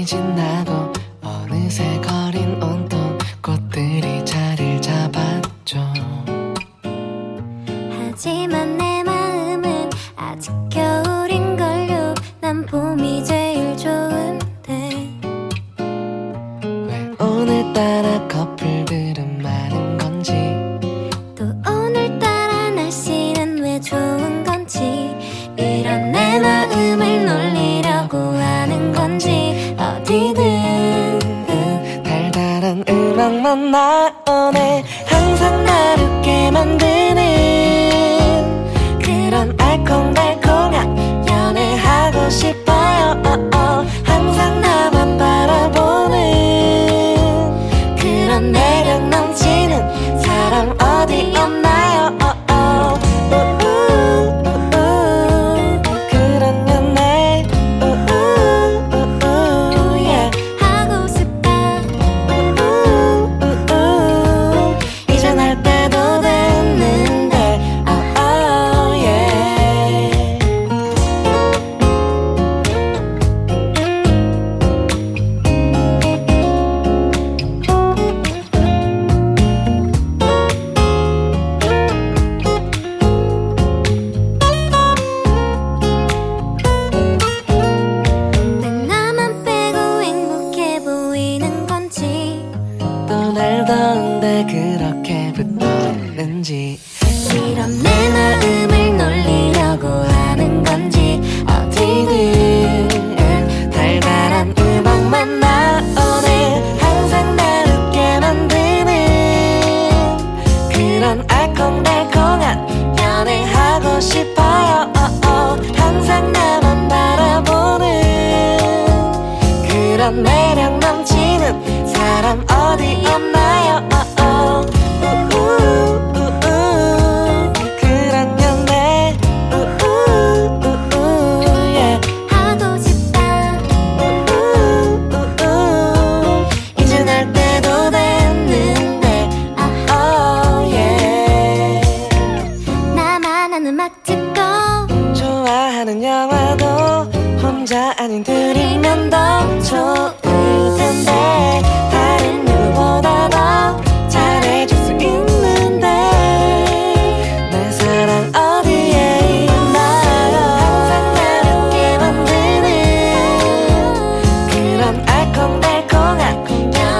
지나고 어느새 거린 온통 꽃들이 자리를 잡았죠. 하지만 내 마음은 아직 겨울인걸요. 난 봄이 제일 좋은데. 왜 오늘따라 건지 어디든 달달한 음악만 나오네 항상 나를 웃게 만드는 그런 알콩달콩한 연애 하고 싶어요 어, 어. 항상 나만 바라보는 그런 매력 넘치는 사람 어디 없나 그렇게 붙었는지. 이런 내 마음을 놀리려고 하는 건지 어디든 달달한 음악만 나오네. 항상 날 웃게 만드는 그런 알콩달콩한 연애 하고 싶어요. oh, oh. 항상 나만 바라보는 그런 매력 넘치는 사람 어디 없나요 아닌 둘이면 더 좋을 텐데 알콩달